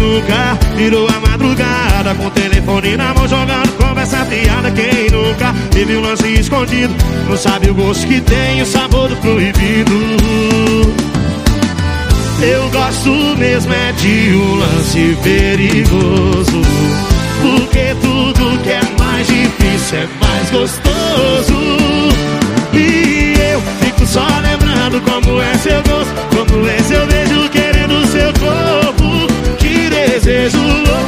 nunca Virou a madrugada com o telefone na mão Jogando conversa piada Quem nunca teve um lance escondido? Não sabe o gosto que tem O sabor do proibido. Eu gosto mesmo é de um lance perigoso Porque tudo que é mais difícil é mais gostoso. E eu fico só lembrando como é Que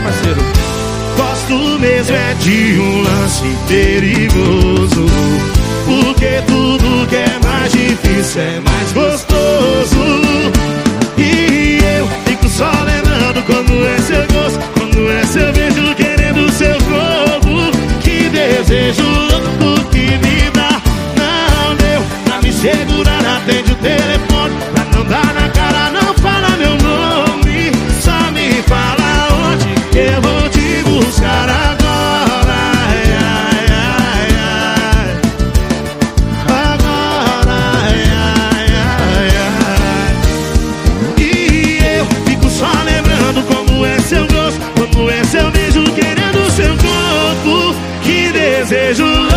parceiro. Gosto mesmo é de um lance perigoso beijo querendo seu corpo. Que desejo